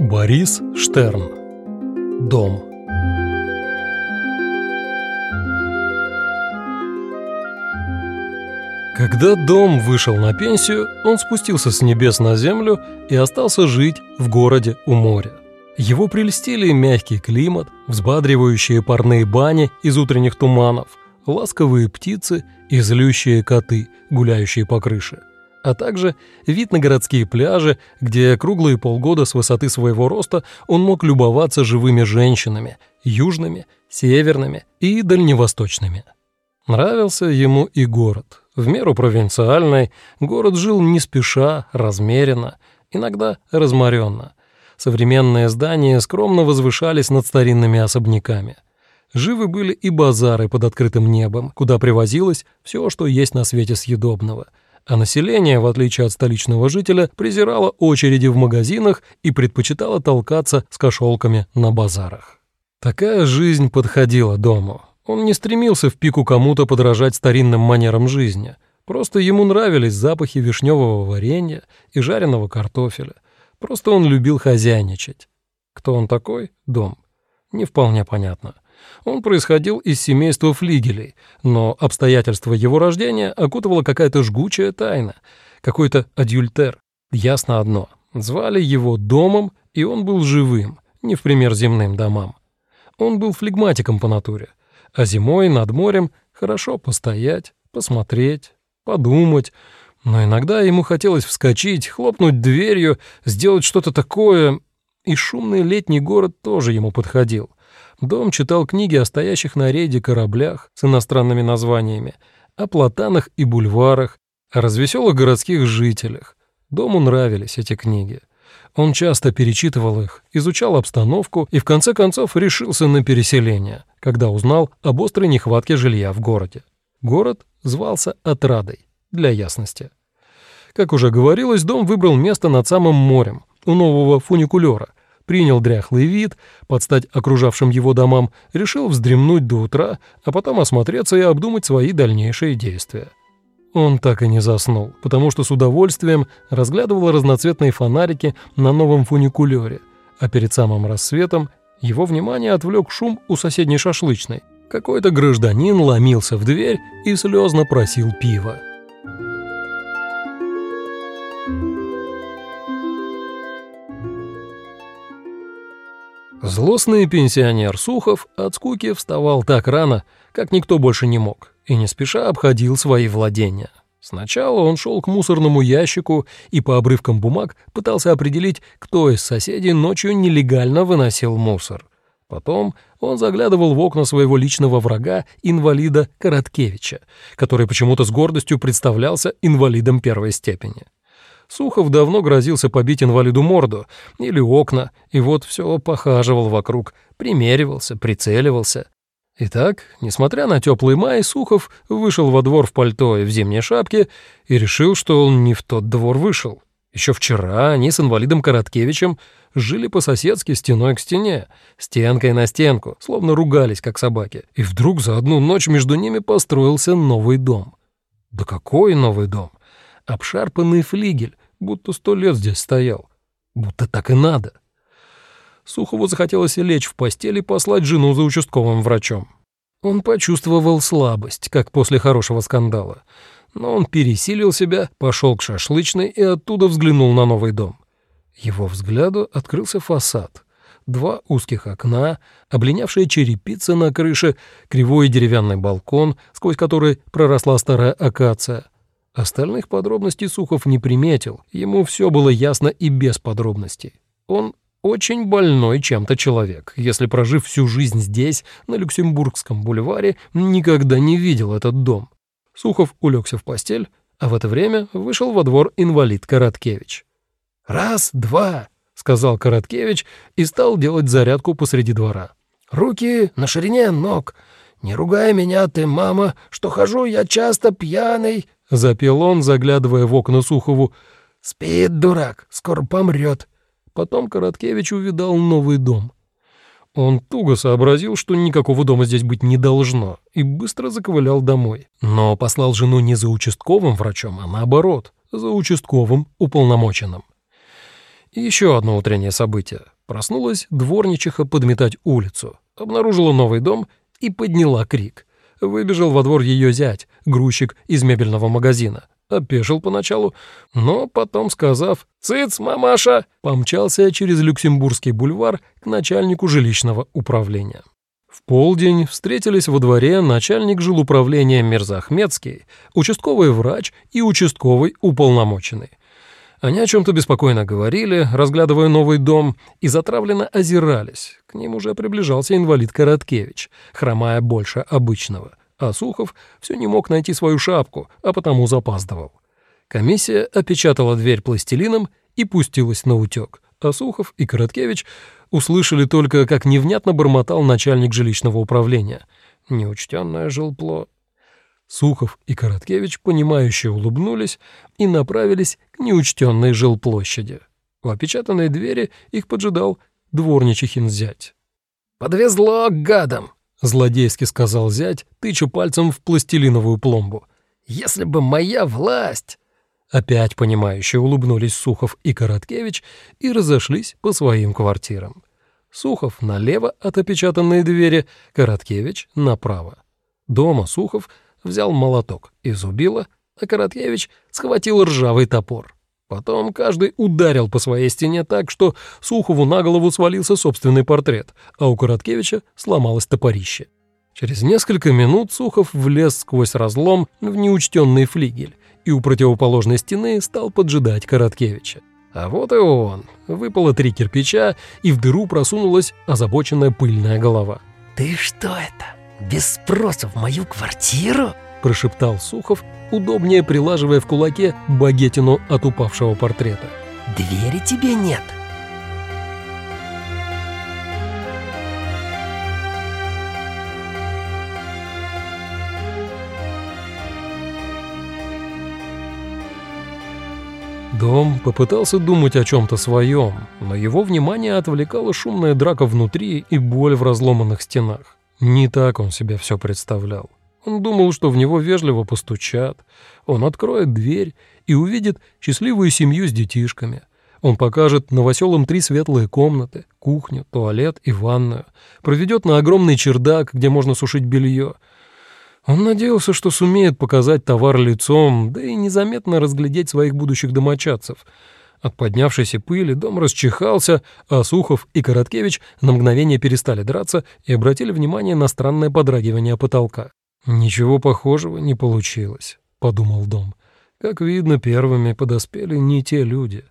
Борис Штерн. Дом. Когда дом вышел на пенсию, он спустился с небес на землю и остался жить в городе у моря. Его прельстили мягкий климат, взбадривающие парные бани из утренних туманов, ласковые птицы и злющие коты, гуляющие по крыше, а также вид на городские пляжи, где круглые полгода с высоты своего роста он мог любоваться живыми женщинами, южными, северными и дальневосточными. Нравился ему и город. В меру провинциальный, город жил не спеша, размеренно, иногда разморенно. Современные здания скромно возвышались над старинными особняками – Живы были и базары под открытым небом, куда привозилось все, что есть на свете съедобного. А население, в отличие от столичного жителя, презирало очереди в магазинах и предпочитало толкаться с кошелками на базарах. Такая жизнь подходила дому. Он не стремился в пику кому-то подражать старинным манерам жизни. Просто ему нравились запахи вишневого варенья и жареного картофеля. Просто он любил хозяйничать. Кто он такой? Дом. Не вполне понятно. Он происходил из семейства флигелей, но обстоятельства его рождения окутывала какая-то жгучая тайна, какой-то адюльтер. Ясно одно — звали его домом, и он был живым, не в пример земным домам. Он был флегматиком по натуре, а зимой над морем хорошо постоять, посмотреть, подумать, но иногда ему хотелось вскочить, хлопнуть дверью, сделать что-то такое, и шумный летний город тоже ему подходил — Дом читал книги о стоящих на рейде кораблях с иностранными названиями, о платанах и бульварах, о развеселых городских жителях. Дому нравились эти книги. Он часто перечитывал их, изучал обстановку и в конце концов решился на переселение, когда узнал об острой нехватке жилья в городе. Город звался Отрадой, для ясности. Как уже говорилось, дом выбрал место над самым морем, у нового фуникулера – принял дряхлый вид, под стать окружавшим его домам, решил вздремнуть до утра, а потом осмотреться и обдумать свои дальнейшие действия. Он так и не заснул, потому что с удовольствием разглядывал разноцветные фонарики на новом фуникулёре, а перед самым рассветом его внимание отвлек шум у соседней шашлычной. Какой-то гражданин ломился в дверь и слезно просил пива. Злостный пенсионер Сухов от скуки вставал так рано, как никто больше не мог, и не спеша обходил свои владения. Сначала он шел к мусорному ящику и по обрывкам бумаг пытался определить, кто из соседей ночью нелегально выносил мусор. Потом он заглядывал в окна своего личного врага, инвалида Короткевича, который почему-то с гордостью представлялся инвалидом первой степени. Сухов давно грозился побить инвалиду морду или окна, и вот все похаживал вокруг, примеривался, прицеливался. Итак, несмотря на теплый май, Сухов вышел во двор в пальто и в зимней шапке и решил, что он не в тот двор вышел. Еще вчера они с инвалидом Короткевичем жили по-соседски стеной к стене, стенкой на стенку, словно ругались, как собаки. И вдруг за одну ночь между ними построился новый дом. Да какой новый дом? Обшарпанный флигель, будто сто лет здесь стоял. Будто так и надо. Сухову захотелось лечь в постель и послать жену за участковым врачом. Он почувствовал слабость, как после хорошего скандала. Но он пересилил себя, пошел к шашлычной и оттуда взглянул на новый дом. Его взгляду открылся фасад. Два узких окна, облинявшая черепица на крыше, кривой деревянный балкон, сквозь который проросла старая акация, Остальных подробностей Сухов не приметил, ему все было ясно и без подробностей. Он очень больной чем-то человек, если, прожив всю жизнь здесь, на Люксембургском бульваре, никогда не видел этот дом. Сухов улегся в постель, а в это время вышел во двор инвалид Короткевич. «Раз, два», — сказал Короткевич и стал делать зарядку посреди двора. «Руки на ширине ног. Не ругай меня ты, мама, что хожу я часто пьяный, — запел он, заглядывая в окна Сухову. «Спит, дурак, скоро помрет». Потом Короткевич увидал новый дом. Он туго сообразил, что никакого дома здесь быть не должно, и быстро заковылял домой. Но послал жену не за участковым врачом, а наоборот, за участковым уполномоченным. И еще одно утреннее событие. Проснулась дворничиха подметать улицу, обнаружила новый дом и подняла крик. Выбежал во двор ее зять, грузчик из мебельного магазина. Опешил поначалу, но потом, сказав «Цыц, мамаша!», помчался через Люксембургский бульвар к начальнику жилищного управления. В полдень встретились во дворе начальник жилуправления Мирзахмедский, участковый врач и участковый уполномоченный. Они о чем-то беспокойно говорили, разглядывая новый дом, и затравленно озирались. К ним уже приближался инвалид Короткевич, хромая больше обычного. А Сухов все не мог найти свою шапку, а потому запаздывал. Комиссия опечатала дверь пластилином и пустилась на утек. А Сухов и Короткевич услышали только, как невнятно бормотал начальник жилищного управления. Неучтенное жилпло. Сухов и Короткевич, понимающе улыбнулись и направились к неучтенной жилплощади. У опечатанной двери их поджидал дворничихин зять. «Подвезло гадам!» — злодейски сказал зять, тыча пальцем в пластилиновую пломбу. «Если бы моя власть...» Опять понимающе улыбнулись Сухов и Короткевич и разошлись по своим квартирам. Сухов налево от опечатанной двери, Короткевич направо. Дома Сухов взял молоток и зубило, а Короткевич схватил ржавый топор. Потом каждый ударил по своей стене так, что Сухову на голову свалился собственный портрет, а у Короткевича сломалось топорище. Через несколько минут Сухов влез сквозь разлом в неучтенный флигель и у противоположной стены стал поджидать Короткевича. А вот и он. Выпало три кирпича, и в дыру просунулась озабоченная пыльная голова. «Ты что это?» без спроса в мою квартиру?» – прошептал Сухов, удобнее прилаживая в кулаке багетину от упавшего портрета. «Двери тебе нет?» Дом попытался думать о чем-то своем, но его внимание отвлекала шумная драка внутри и боль в разломанных стенах. Не так он себе все представлял. Он думал, что в него вежливо постучат, он откроет дверь и увидит счастливую семью с детишками. Он покажет новоселам три светлые комнаты, кухню, туалет и ванную, проведет на огромный чердак, где можно сушить белье. Он надеялся, что сумеет показать товар лицом, да и незаметно разглядеть своих будущих домочадцев — от поднявшейся пыли дом расчихался, а Сухов и Короткевич на мгновение перестали драться и обратили внимание на странное подрагивание потолка. «Ничего похожего не получилось», — подумал дом. «Как видно, первыми подоспели не те люди».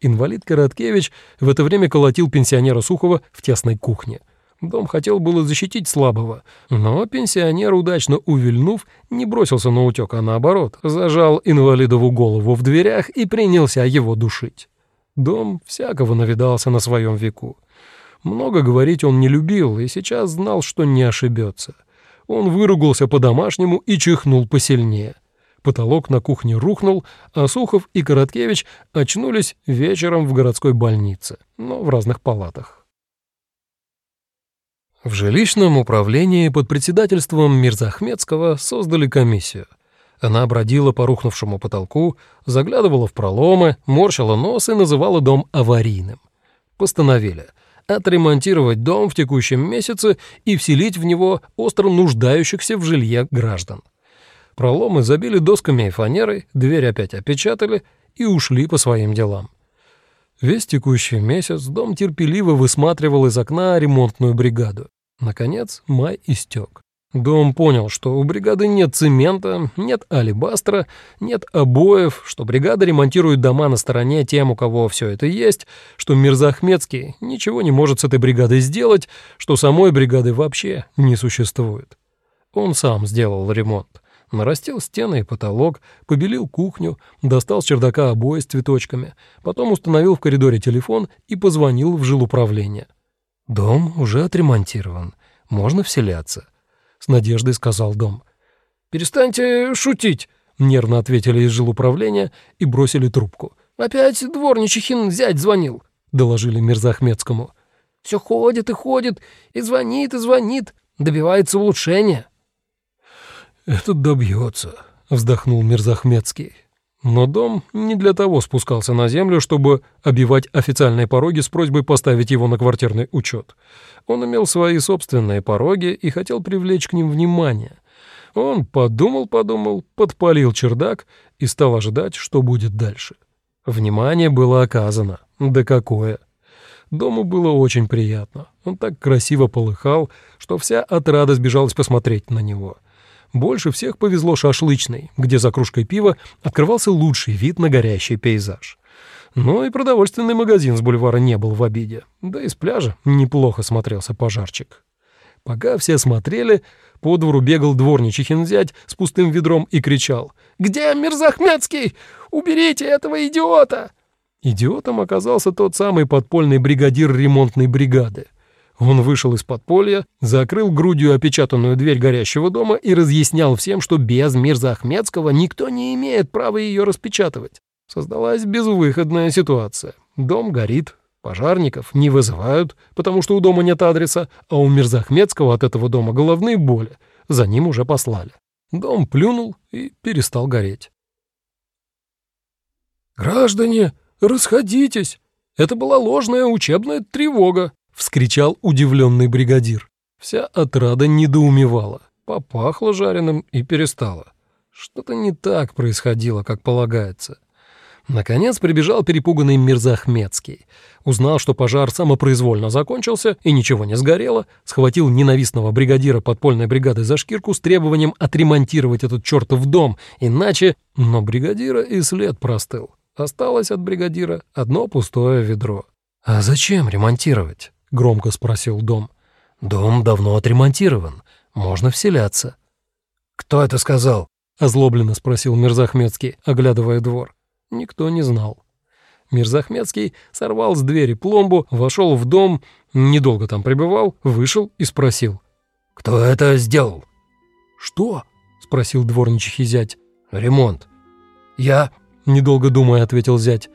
Инвалид Короткевич в это время колотил пенсионера Сухова в тесной кухне. Дом хотел было защитить слабого, но пенсионер, удачно увильнув, не бросился на утек, а наоборот, зажал инвалидову голову в дверях и принялся его душить. Дом всякого навидался на своем веку. Много говорить он не любил и сейчас знал, что не ошибется. Он выругался по-домашнему и чихнул посильнее. Потолок на кухне рухнул, а Сухов и Короткевич очнулись вечером в городской больнице, но в разных палатах. В жилищном управлении под председательством Мирзахмедского создали комиссию. Она бродила по рухнувшему потолку, заглядывала в проломы, морщила нос и называла дом аварийным. Постановили отремонтировать дом в текущем месяце и вселить в него остро нуждающихся в жилье граждан. Проломы забили досками и фанерой, дверь опять опечатали и ушли по своим делам. Весь текущий месяц дом терпеливо высматривал из окна ремонтную бригаду. Наконец май истек. Дом понял, что у бригады нет цемента, нет алебастра, нет обоев, что бригада ремонтирует дома на стороне тем, у кого все это есть, что Мирзахмедский ничего не может с этой бригадой сделать, что самой бригады вообще не существует. Он сам сделал ремонт нарастил стены и потолок, побелил кухню, достал с чердака обои с цветочками, потом установил в коридоре телефон и позвонил в жилуправление. «Дом уже отремонтирован, можно вселяться», — с надеждой сказал дом. «Перестаньте шутить», — нервно ответили из жилуправления и бросили трубку. «Опять дворничихин зять звонил», — доложили Мирзахмедскому. «Все ходит и ходит, и звонит, и звонит, добивается улучшения». «Этот добьется», — вздохнул Мирзахмедский. Но дом не для того спускался на землю, чтобы обивать официальные пороги с просьбой поставить его на квартирный учет. Он имел свои собственные пороги и хотел привлечь к ним внимание. Он подумал-подумал, подпалил чердак и стал ожидать, что будет дальше. Внимание было оказано. Да какое! Дому было очень приятно. Он так красиво полыхал, что вся отрада сбежалась посмотреть на него — больше всех повезло шашлычной, где за кружкой пива открывался лучший вид на горящий пейзаж. Но и продовольственный магазин с бульвара не был в обиде. Да и с пляжа неплохо смотрелся пожарчик. Пока все смотрели, по двору бегал дворничий хинзять с пустым ведром и кричал «Где Мирзахмецкий? Уберите этого идиота!» Идиотом оказался тот самый подпольный бригадир ремонтной бригады. Он вышел из подполья, закрыл грудью опечатанную дверь горящего дома и разъяснял всем, что без Мирза Ахмедского никто не имеет права ее распечатывать. Создалась безвыходная ситуация. Дом горит, пожарников не вызывают, потому что у дома нет адреса, а у Мирза Ахмедского от этого дома головные боли. За ним уже послали. Дом плюнул и перестал гореть. «Граждане, расходитесь! Это была ложная учебная тревога!» Вскричал удивленный бригадир. Вся отрада недоумевала, попахло жареным и перестала. Что-то не так происходило, как полагается. Наконец прибежал перепуганный Мирзахмецкий. Узнал, что пожар самопроизвольно закончился и ничего не сгорело, схватил ненавистного бригадира подпольной бригады за шкирку с требованием отремонтировать этот чертов дом, иначе... Но бригадира и след простыл. Осталось от бригадира одно пустое ведро. «А зачем ремонтировать?» — громко спросил Дом. «Дом давно отремонтирован. Можно вселяться». «Кто это сказал?» — озлобленно спросил Мирзахмецкий, оглядывая двор. Никто не знал. Мирзахмецкий сорвал с двери пломбу, вошел в дом, недолго там пребывал, вышел и спросил. «Кто это сделал?» «Что?» — спросил дворничихий зять. «Ремонт». «Я...» — недолго думая, ответил зять.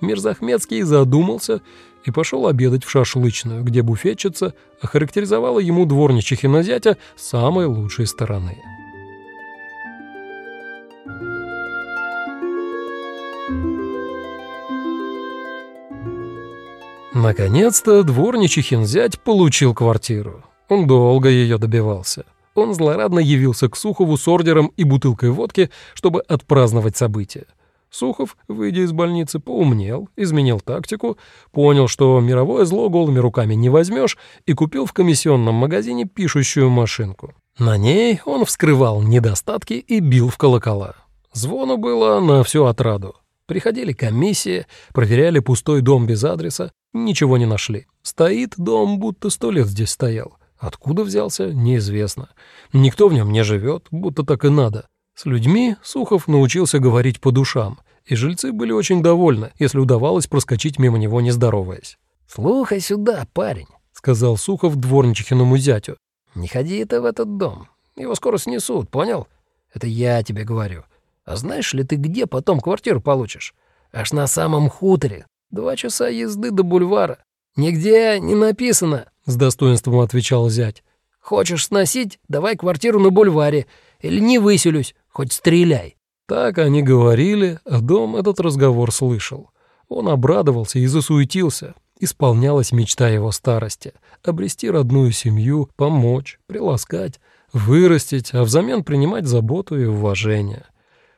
Мирзахмецкий задумался и пошел обедать в шашлычную, где буфетчица охарактеризовала ему дворничихина зятя с самой лучшей стороны. Наконец-то дворничихин зять получил квартиру. Он долго ее добивался. Он злорадно явился к Сухову с ордером и бутылкой водки, чтобы отпраздновать событие. Сухов, выйдя из больницы, поумнел, изменил тактику, понял, что мировое зло голыми руками не возьмешь, и купил в комиссионном магазине пишущую машинку. На ней он вскрывал недостатки и бил в колокола. Звону было на всю отраду. Приходили комиссии, проверяли пустой дом без адреса, ничего не нашли. Стоит дом, будто сто лет здесь стоял. Откуда взялся, неизвестно. Никто в нем не живет, будто так и надо. С людьми Сухов научился говорить по душам, и жильцы были очень довольны, если удавалось проскочить мимо него, не здороваясь. «Слухай сюда, парень», — сказал Сухов дворничихиному зятю. «Не ходи ты в этот дом. Его скоро снесут, понял? Это я тебе говорю. А знаешь ли ты, где потом квартиру получишь? Аж на самом хуторе. Два часа езды до бульвара. Нигде не написано», — с достоинством отвечал зять. «Хочешь сносить? Давай квартиру на бульваре. Или не выселюсь. Хоть стреляй». Так они говорили, а дом этот разговор слышал. Он обрадовался и засуетился. Исполнялась мечта его старости — обрести родную семью, помочь, приласкать, вырастить, а взамен принимать заботу и уважение.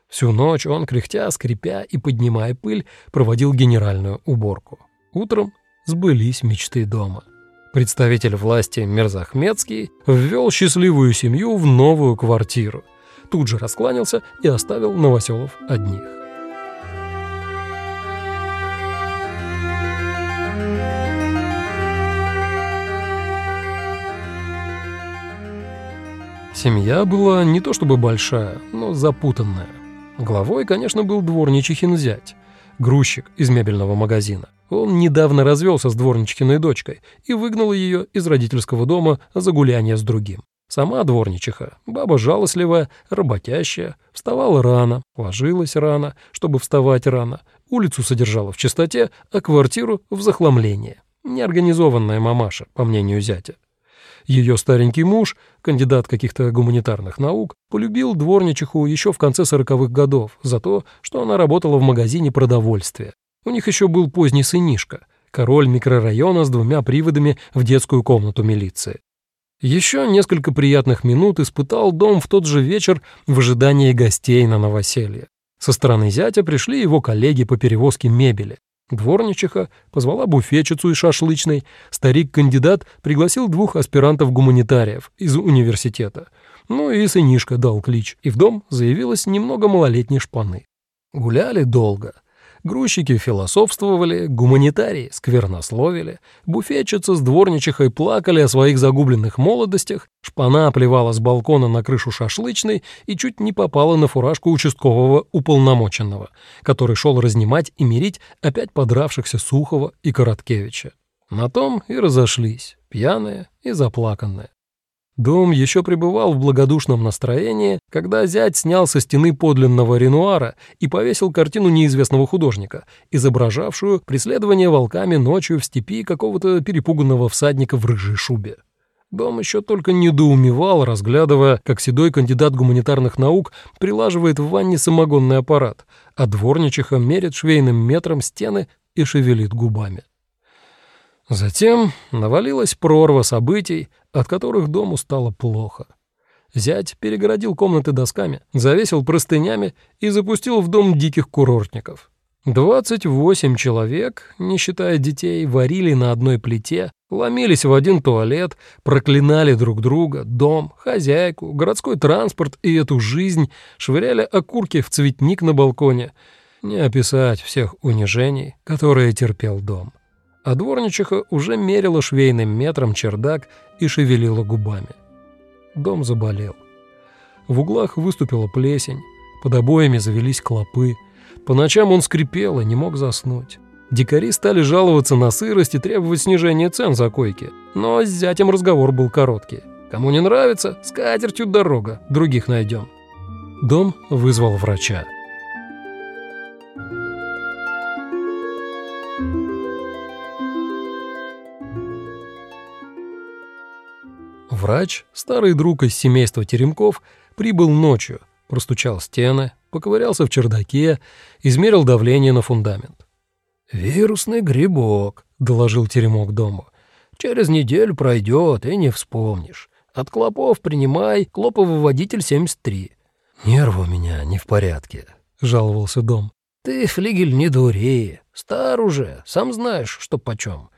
Всю ночь он, кряхтя, скрипя и поднимая пыль, проводил генеральную уборку. Утром сбылись мечты дома. Представитель власти Мерзахмецкий ввел счастливую семью в новую квартиру — тут же раскланялся и оставил Новоселов одних. Семья была не то чтобы большая, но запутанная. Главой, конечно, был дворничихин зять, грузчик из мебельного магазина. Он недавно развелся с дворничкиной дочкой и выгнал ее из родительского дома за гуляние с другим. Сама дворничиха, баба жалостливая, работящая, вставала рано, ложилась рано, чтобы вставать рано, улицу содержала в чистоте, а квартиру в захламлении. Неорганизованная мамаша, по мнению зятя. Ее старенький муж, кандидат каких-то гуманитарных наук, полюбил дворничиху еще в конце сороковых годов за то, что она работала в магазине продовольствия. У них еще был поздний сынишка, король микрорайона с двумя приводами в детскую комнату милиции. Еще несколько приятных минут испытал дом в тот же вечер в ожидании гостей на новоселье. Со стороны зятя пришли его коллеги по перевозке мебели. Дворничиха позвала буфетчицу из шашлычной, старик-кандидат пригласил двух аспирантов-гуманитариев из университета. Ну и сынишка дал клич, и в дом заявилась немного малолетней шпаны. Гуляли долго. Грузчики философствовали, гуманитарии сквернословили, буфетчица с дворничихой плакали о своих загубленных молодостях, шпана плевала с балкона на крышу шашлычной и чуть не попала на фуражку участкового уполномоченного, который шел разнимать и мирить опять подравшихся Сухова и Короткевича. На том и разошлись, пьяные и заплаканные. Дом еще пребывал в благодушном настроении, когда зять снял со стены подлинного Ренуара и повесил картину неизвестного художника, изображавшую преследование волками ночью в степи какого-то перепуганного всадника в рыжей шубе. Дом еще только недоумевал, разглядывая, как седой кандидат гуманитарных наук прилаживает в ванне самогонный аппарат, а дворничиха мерит швейным метром стены и шевелит губами. Затем навалилась прорва событий, от которых дому стало плохо. Зять перегородил комнаты досками, завесил простынями и запустил в дом диких курортников. Двадцать восемь человек, не считая детей, варили на одной плите, ломились в один туалет, проклинали друг друга, дом, хозяйку, городской транспорт и эту жизнь, швыряли окурки в цветник на балконе. Не описать всех унижений, которые терпел дом а дворничиха уже мерила швейным метром чердак и шевелила губами. Дом заболел. В углах выступила плесень, под обоями завелись клопы. По ночам он скрипел и не мог заснуть. Дикари стали жаловаться на сырость и требовать снижения цен за койки, но с зятем разговор был короткий. Кому не нравится, с катертью дорога, других найдем. Дом вызвал врача. Врач, старый друг из семейства Теремков, прибыл ночью, простучал стены, поковырялся в чердаке, измерил давление на фундамент. «Вирусный грибок», — доложил Теремок дому. «Через неделю пройдет, и не вспомнишь. От клопов принимай клоповыводитель 73». «Нервы у меня не в порядке», — жаловался дом. «Ты, флигель, не дури. Стар уже, сам знаешь, что почем.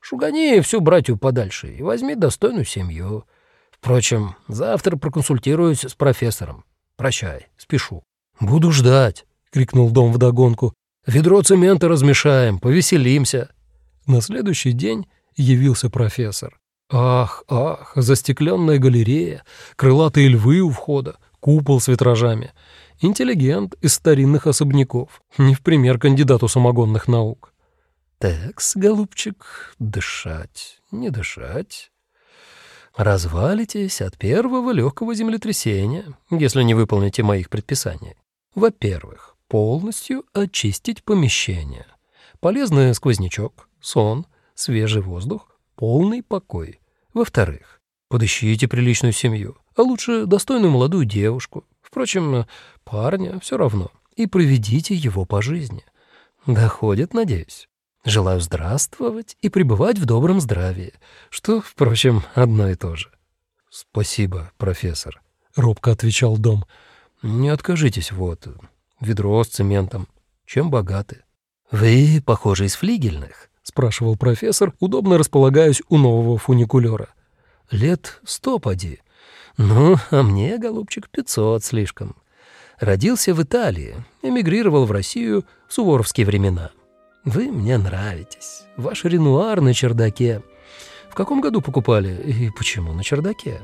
Шугани всю братью подальше и возьми достойную семью. Впрочем, завтра проконсультируюсь с профессором. Прощай, спешу». «Буду ждать», — крикнул дом вдогонку. «Ведро цемента размешаем, повеселимся». На следующий день явился профессор. Ах, ах, застекленная галерея, крылатые львы у входа, купол с витражами. Интеллигент из старинных особняков, не в пример кандидату самогонных наук. «Такс, голубчик, дышать, не дышать» развалитесь от первого легкого землетрясения, если не выполните моих предписаний. Во-первых, полностью очистить помещение. Полезный сквознячок, сон, свежий воздух, полный покой. Во-вторых, подыщите приличную семью, а лучше достойную молодую девушку, впрочем, парня все равно, и проведите его по жизни. Доходит, надеюсь. Желаю здравствовать и пребывать в добром здравии, что, впрочем, одно и то же. «Спасибо, профессор», — робко отвечал Дом. «Не откажитесь, вот, ведро с цементом. Чем богаты?» «Вы, похоже, из флигельных?» — спрашивал профессор, удобно располагаясь у нового фуникулера. «Лет сто поди. Ну, а мне, голубчик, пятьсот слишком. Родился в Италии, эмигрировал в Россию в суворовские времена». Вы мне нравитесь. Ваш Ренуар на чердаке. В каком году покупали и почему на чердаке?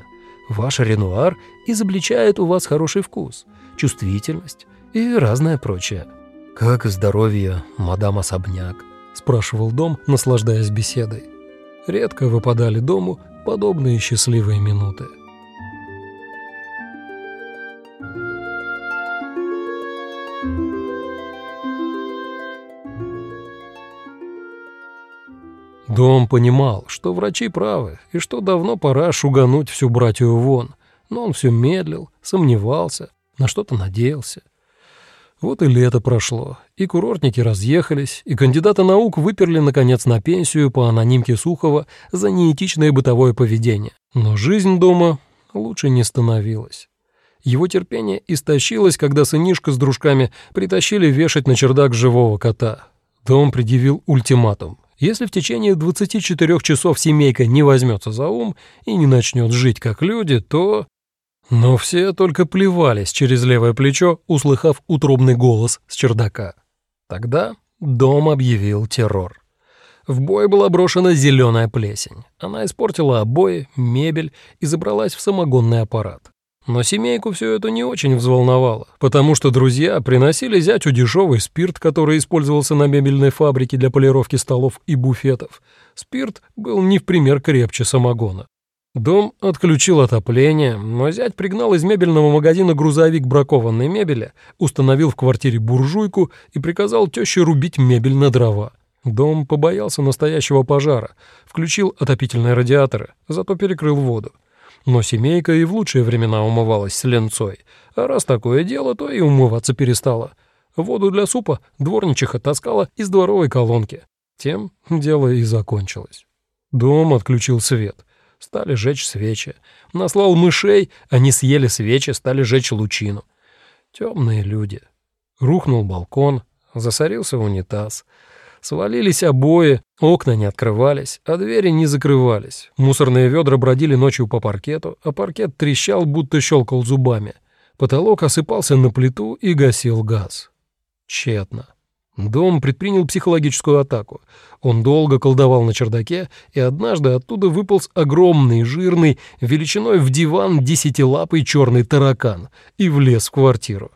Ваш Ренуар изобличает у вас хороший вкус, чувствительность и разное прочее. «Как здоровье, мадам Особняк?» – спрашивал дом, наслаждаясь беседой. Редко выпадали дому подобные счастливые минуты. Дом понимал, что врачи правы, и что давно пора шугануть всю братью вон, но он все медлил, сомневался, на что-то надеялся. Вот и лето прошло, и курортники разъехались, и кандидата наук выперли, наконец, на пенсию по анонимке Сухова за неэтичное бытовое поведение. Но жизнь дома лучше не становилась. Его терпение истощилось, когда сынишка с дружками притащили вешать на чердак живого кота. Дом предъявил ультиматум. Если в течение 24 часов семейка не возьмется за ум и не начнет жить как люди, то... Но все только плевались через левое плечо, услыхав утробный голос с чердака. Тогда дом объявил террор. В бой была брошена зеленая плесень. Она испортила обои, мебель и забралась в самогонный аппарат. Но семейку все это не очень взволновало, потому что друзья приносили зятю дешевый спирт, который использовался на мебельной фабрике для полировки столов и буфетов. Спирт был не в пример крепче самогона. Дом отключил отопление, но зять пригнал из мебельного магазина грузовик бракованной мебели, установил в квартире буржуйку и приказал теще рубить мебель на дрова. Дом побоялся настоящего пожара, включил отопительные радиаторы, зато перекрыл воду. Но семейка и в лучшие времена умывалась с ленцой. А раз такое дело, то и умываться перестала. Воду для супа дворничиха таскала из дворовой колонки. Тем дело и закончилось. Дом отключил свет. Стали жечь свечи. Наслал мышей, они съели свечи, стали жечь лучину. Темные люди. Рухнул балкон, засорился унитаз — Свалились обои, окна не открывались, а двери не закрывались. Мусорные ведра бродили ночью по паркету, а паркет трещал, будто щелкал зубами. Потолок осыпался на плиту и гасил газ. Тщетно. Дом предпринял психологическую атаку. Он долго колдовал на чердаке, и однажды оттуда выполз огромный, жирный, величиной в диван десятилапый черный таракан и влез в квартиру.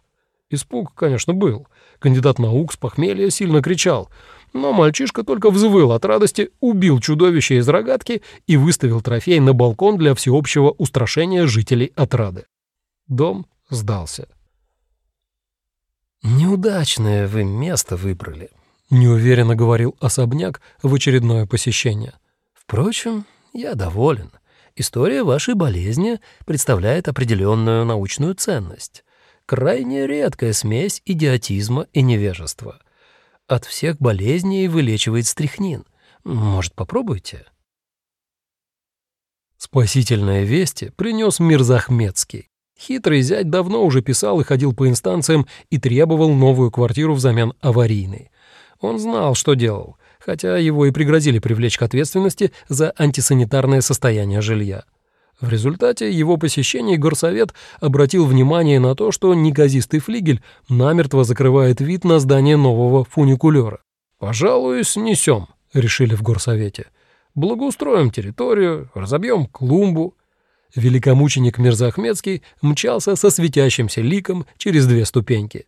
Испуг, конечно, был. Кандидат наук с похмелья сильно кричал — но мальчишка только взвыл от радости, убил чудовище из рогатки и выставил трофей на балкон для всеобщего устрашения жителей отрады. Дом сдался. «Неудачное вы место выбрали», — неуверенно говорил особняк в очередное посещение. «Впрочем, я доволен. История вашей болезни представляет определенную научную ценность. Крайне редкая смесь идиотизма и невежества от всех болезней вылечивает стрихнин. Может, попробуйте?» Спасительные вести принес Мирзахмедский. Хитрый зять давно уже писал и ходил по инстанциям и требовал новую квартиру взамен аварийной. Он знал, что делал, хотя его и пригрозили привлечь к ответственности за антисанитарное состояние жилья. В результате его посещений горсовет обратил внимание на то, что неказистый флигель намертво закрывает вид на здание нового фуникулера. «Пожалуй, снесем», — решили в горсовете. «Благоустроим территорию, разобьем клумбу». Великомученик Мирзахмедский мчался со светящимся ликом через две ступеньки.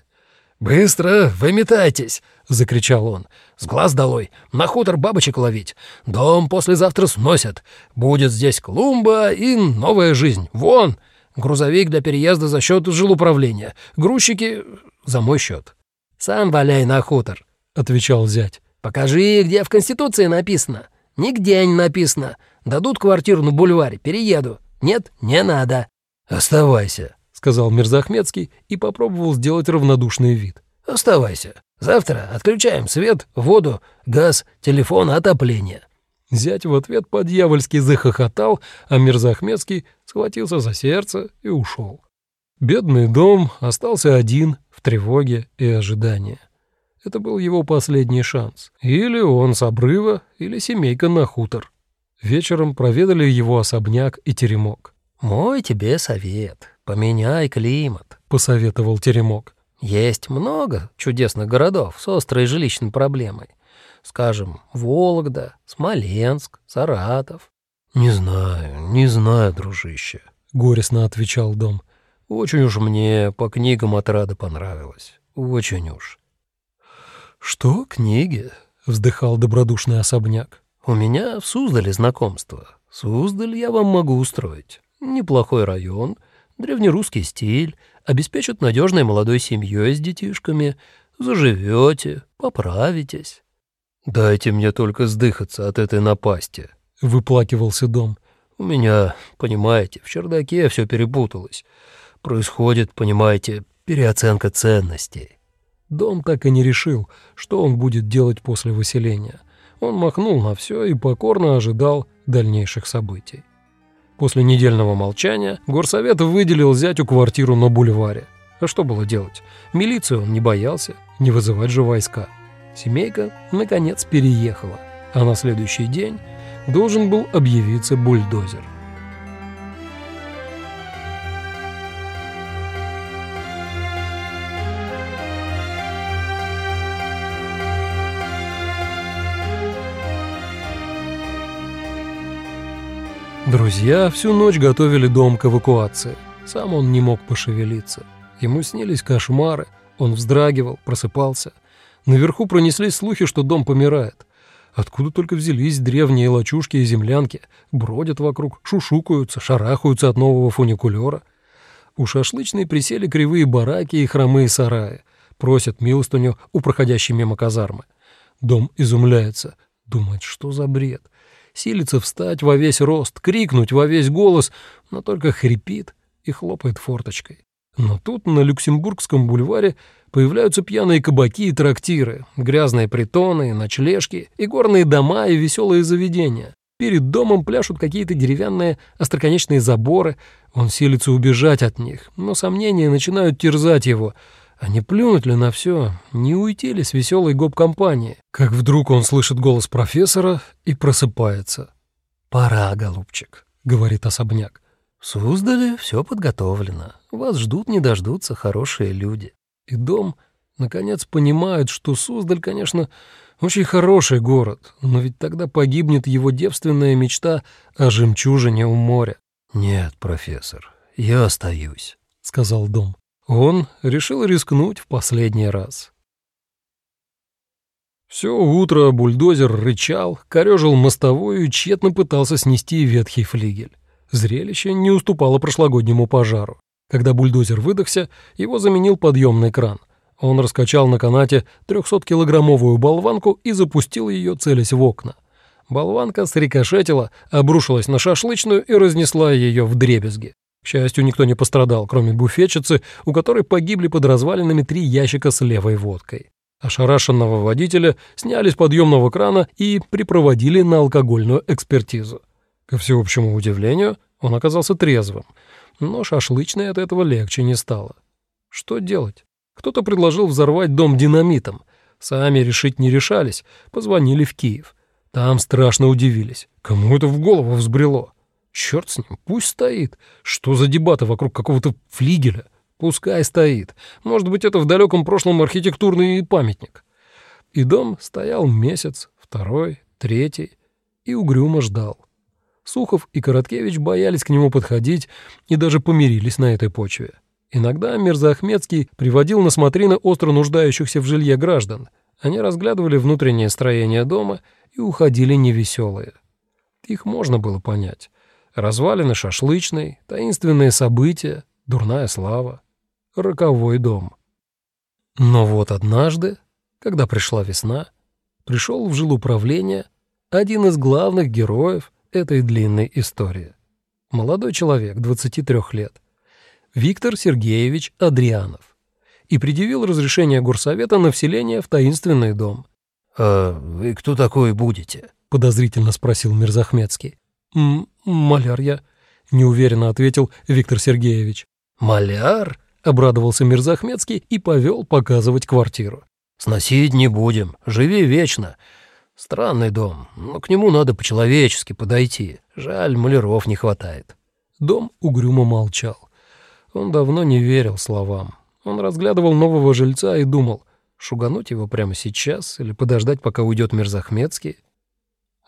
«Быстро, выметайтесь!» — закричал он. «С глаз долой! На хутор бабочек ловить! Дом послезавтра сносят! Будет здесь клумба и новая жизнь! Вон! Грузовик для переезда за счет жилуправления. Грузчики за мой счет. «Сам валяй на хутор», — отвечал зять. «Покажи, где в Конституции написано. Нигде не написано. Дадут квартиру на бульваре, перееду. Нет, не надо». «Оставайся», — сказал Мирзахмедский и попробовал сделать равнодушный вид. «Оставайся. Завтра отключаем свет, воду, газ, телефон, отопление». Зять в ответ по-дьявольски захохотал, а Мирзахмедский схватился за сердце и ушел. Бедный дом остался один в тревоге и ожидании. Это был его последний шанс. Или он с обрыва, или семейка на хутор. Вечером проведали его особняк и теремок. «Мой тебе совет. Поменяй климат», — посоветовал теремок. «Есть много чудесных городов с острой жилищной проблемой. Скажем, Вологда, Смоленск, Саратов». «Не знаю, не знаю, дружище», — горестно отвечал дом. «Очень уж мне по книгам от Рады понравилось. Очень уж». «Что книги?» — вздыхал добродушный особняк. «У меня в Суздале знакомство. Суздаль я вам могу устроить. Неплохой район, древнерусский стиль, обеспечат надежной молодой семьей с детишками, заживете, поправитесь». «Дайте мне только сдыхаться от этой напасти», — выплакивался дом. «У меня, понимаете, в чердаке все перепуталось. Происходит, понимаете, переоценка ценностей». Дом так и не решил, что он будет делать после выселения. Он махнул на все и покорно ожидал дальнейших событий. После недельного молчания горсовет выделил зятю квартиру на бульваре. А что было делать? Милицию он не боялся, не вызывать же войска. Семейка, наконец, переехала, а на следующий день должен был объявиться бульдозер. Друзья всю ночь готовили дом к эвакуации. Сам он не мог пошевелиться. Ему снились кошмары, он вздрагивал, просыпался. Наверху пронеслись слухи, что дом помирает. Откуда только взялись древние лачушки и землянки, бродят вокруг, шушукаются, шарахаются от нового фуникулера. У шашлычной присели кривые бараки и хромые сараи, просят милостыню у проходящей мимо казармы. Дом изумляется, думает, что за бред — силится встать во весь рост, крикнуть во весь голос, но только хрипит и хлопает форточкой. Но тут на Люксембургском бульваре появляются пьяные кабаки и трактиры, грязные притоны, ночлежки и горные дома и веселые заведения. Перед домом пляшут какие-то деревянные остроконечные заборы, он силится убежать от них, но сомнения начинают терзать его — а не плюнуть ли на все, не уйти ли с веселой гоп-компании? Как вдруг он слышит голос профессора и просыпается. «Пора, голубчик», — говорит особняк. «В все подготовлено. Вас ждут не дождутся хорошие люди». И дом, наконец, понимает, что Суздаль, конечно, очень хороший город, но ведь тогда погибнет его девственная мечта о жемчужине у моря. «Нет, профессор, я остаюсь», — сказал дом. Он решил рискнуть в последний раз. Все утро бульдозер рычал, корежил мостовую и тщетно пытался снести ветхий флигель. Зрелище не уступало прошлогоднему пожару. Когда бульдозер выдохся, его заменил подъемный кран. Он раскачал на канате 300-килограммовую болванку и запустил ее, целясь в окна. Болванка срикошетила, обрушилась на шашлычную и разнесла ее в дребезги. К счастью, никто не пострадал, кроме буфетчицы, у которой погибли под развалинами три ящика с левой водкой. Ошарашенного водителя сняли с подъемного крана и припроводили на алкогольную экспертизу. Ко всеобщему удивлению, он оказался трезвым, но шашлычной от этого легче не стало. Что делать? Кто-то предложил взорвать дом динамитом. Сами решить не решались, позвонили в Киев. Там страшно удивились. Кому это в голову взбрело? Черт с ним, пусть стоит. Что за дебаты вокруг какого-то флигеля? Пускай стоит. Может быть, это в далеком прошлом архитектурный памятник. И дом стоял месяц, второй, третий, и угрюмо ждал. Сухов и Короткевич боялись к нему подходить и даже помирились на этой почве. Иногда Мирзахмедский приводил на смотрины остро нуждающихся в жилье граждан. Они разглядывали внутреннее строение дома и уходили невеселые. Их можно было понять. Развалины шашлычной, таинственные события, дурная слава, роковой дом. Но вот однажды, когда пришла весна, пришел в жилуправление один из главных героев этой длинной истории. Молодой человек, 23 лет, Виктор Сергеевич Адрианов, и предъявил разрешение горсовета на вселение в таинственный дом. «А вы кто такой будете?» — подозрительно спросил Мирзахмедский. «Маляр я», — неуверенно ответил Виктор Сергеевич. «Маляр?» — обрадовался Мирзахмедский и повел показывать квартиру. «Сносить не будем, живи вечно. Странный дом, но к нему надо по-человечески подойти. Жаль, маляров не хватает». Дом угрюмо молчал. Он давно не верил словам. Он разглядывал нового жильца и думал, шугануть его прямо сейчас или подождать, пока уйдет Мирзахмедский.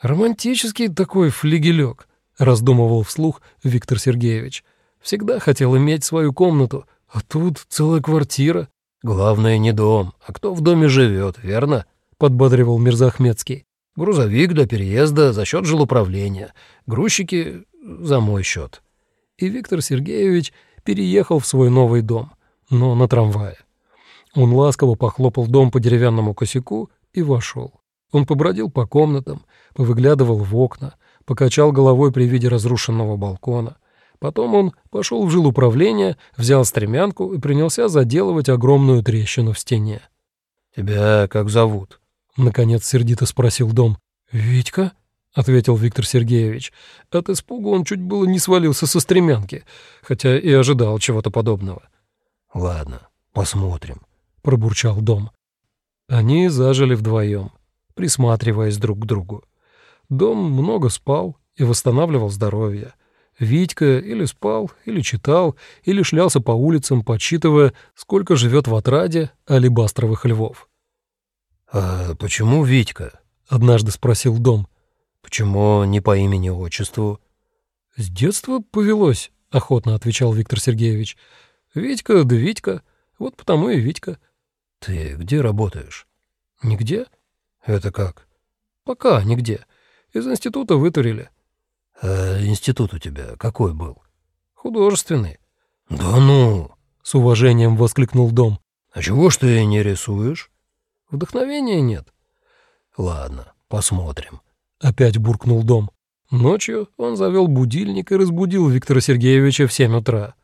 «Романтический такой флигелек», — раздумывал вслух Виктор Сергеевич. «Всегда хотел иметь свою комнату, а тут целая квартира». «Главное не дом, а кто в доме живет, верно?» — подбадривал Мирзахмедский. «Грузовик для переезда за счет жилуправления, грузчики за мой счет». И Виктор Сергеевич переехал в свой новый дом, но на трамвае. Он ласково похлопал дом по деревянному косяку и вошел. Он побродил по комнатам, повыглядывал в окна, покачал головой при виде разрушенного балкона. Потом он пошел в жил управления, взял стремянку и принялся заделывать огромную трещину в стене. «Тебя как зовут?» — наконец сердито спросил дом. «Витька?» — ответил Виктор Сергеевич. От испуга он чуть было не свалился со стремянки, хотя и ожидал чего-то подобного. «Ладно, посмотрим», — пробурчал дом. Они зажили вдвоем, присматриваясь друг к другу. Дом много спал и восстанавливал здоровье. Витька или спал, или читал, или шлялся по улицам, подсчитывая, сколько живет в отраде алебастровых львов. «А почему Витька?» — однажды спросил Дом. «Почему не по имени-отчеству?» «С детства повелось», — охотно отвечал Виктор Сергеевич. «Витька да Витька, вот потому и Витька». «Ты где работаешь?» «Нигде». «Это как?» «Пока нигде. Из института вытурили». «А институт у тебя какой был?» «Художественный». «Да ну!» — с уважением воскликнул Дом. «А чего ж ты не рисуешь?» «Вдохновения нет». «Ладно, посмотрим». Опять буркнул Дом. Ночью он завел будильник и разбудил Виктора Сергеевича в семь утра.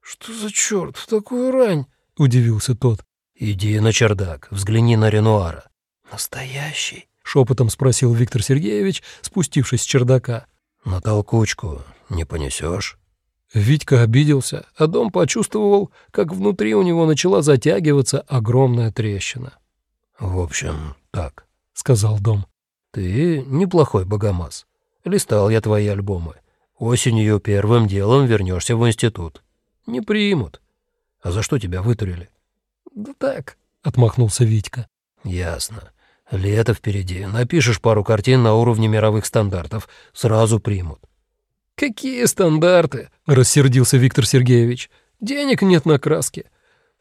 «Что за черт в такую рань?» — удивился тот. «Иди на чердак, взгляни на Ренуара». «Настоящий?» — шепотом спросил Виктор Сергеевич, спустившись с чердака. «На толкучку не понесешь?» Витька обиделся, а дом почувствовал, как внутри у него начала затягиваться огромная трещина. «В общем, так», — сказал дом. «Ты неплохой богомаз. Листал я твои альбомы. Осенью первым делом вернешься в институт. Не примут. А за что тебя вытурили?» «Да так», — отмахнулся Витька. «Ясно. Лето впереди. Напишешь пару картин на уровне мировых стандартов. Сразу примут». «Какие стандарты?» — рассердился Виктор Сергеевич. «Денег нет на краске».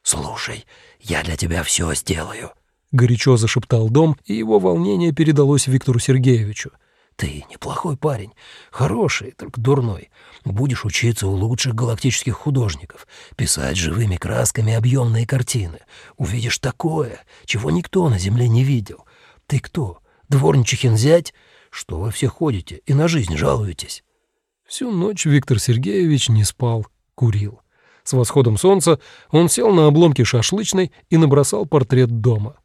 «Слушай, я для тебя все сделаю», — горячо зашептал Дом, и его волнение передалось Виктору Сергеевичу. «Ты неплохой парень, хороший, только дурной. Будешь учиться у лучших галактических художников, писать живыми красками объемные картины. Увидишь такое, чего никто на Земле не видел. Ты кто, дворничихин зять? Что вы все ходите и на жизнь жалуетесь?» Всю ночь Виктор Сергеевич не спал, курил. С восходом солнца он сел на обломке шашлычной и набросал портрет дома.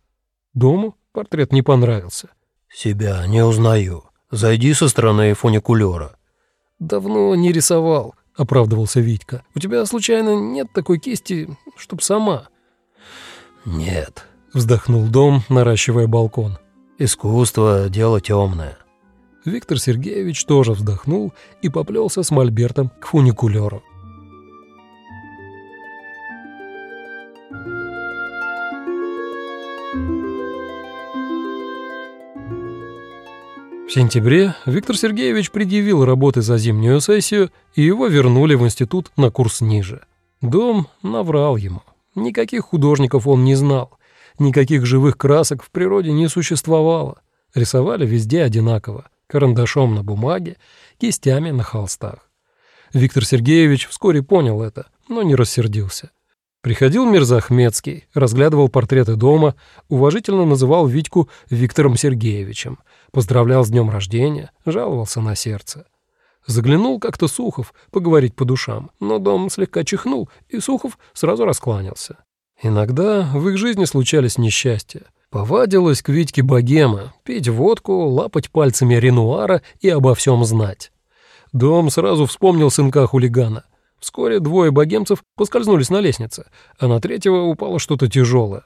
Дому портрет не понравился. «Себя не узнаю. Зайди со стороны фуникулера». «Давно не рисовал», — оправдывался Витька. «У тебя, случайно, нет такой кисти, чтоб сама?» «Нет», — вздохнул дом, наращивая балкон. «Искусство — дело темное». Виктор Сергеевич тоже вздохнул и поплелся с мольбертом к фуникулеру. В сентябре Виктор Сергеевич предъявил работы за зимнюю сессию, и его вернули в институт на курс ниже. Дом наврал ему. Никаких художников он не знал, никаких живых красок в природе не существовало. Рисовали везде одинаково карандашом на бумаге, кистями на холстах. Виктор Сергеевич вскоре понял это, но не рассердился. Приходил Мирзахмедский, разглядывал портреты дома, уважительно называл Витьку Виктором Сергеевичем, поздравлял с днем рождения, жаловался на сердце. Заглянул как-то Сухов поговорить по душам, но дом слегка чихнул, и Сухов сразу раскланялся. Иногда в их жизни случались несчастья. Повадилась к Витьке богема, пить водку, лапать пальцами Ренуара и обо всем знать. Дом сразу вспомнил сынка хулигана. Вскоре двое богемцев поскользнулись на лестнице, а на третьего упало что-то тяжелое.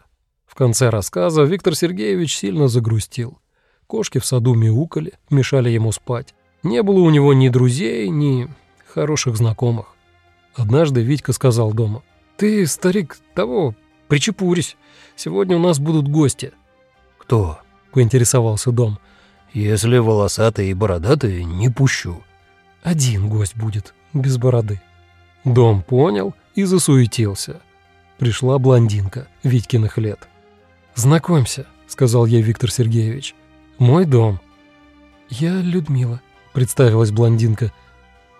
В конце рассказа Виктор Сергеевич сильно загрустил. Кошки в саду мяукали, мешали ему спать. Не было у него ни друзей, ни хороших знакомых. Однажды Витька сказал дома, «Ты, старик, того, причепурись. Сегодня у нас будут гости». «Кто?» — поинтересовался Дом. «Если волосатый и бородатый, не пущу». «Один гость будет, без бороды». Дом понял и засуетился. Пришла блондинка Витькиных лет. «Знакомься», — сказал ей Виктор Сергеевич. «Мой дом». «Я Людмила», — представилась блондинка.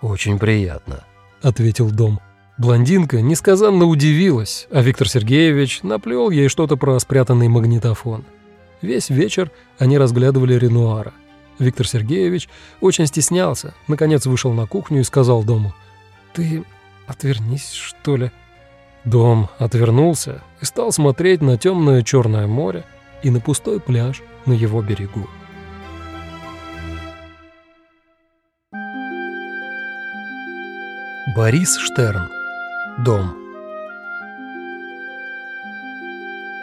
«Очень приятно», — ответил Дом. Блондинка несказанно удивилась, а Виктор Сергеевич наплел ей что-то про спрятанный магнитофон. Весь вечер они разглядывали Ренуара. Виктор Сергеевич очень стеснялся, наконец вышел на кухню и сказал дому, «Ты отвернись, что ли?» Дом отвернулся и стал смотреть на темное черное море и на пустой пляж на его берегу. Борис Штерн. Дом.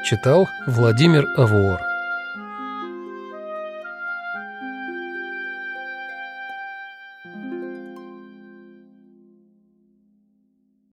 Читал Владимир Авуор.